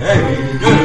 Hey,